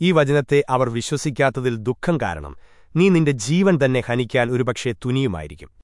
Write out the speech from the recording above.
ഈ വചനത്തെ അവർ വിശ്വസിക്കാത്തതിൽ ദുഃഖം കാരണം നീ നിന്റെ ജീവൻ തന്നെ ഹനിക്കാൻ ഒരുപക്ഷെ തുനിയുമായിരിക്കും.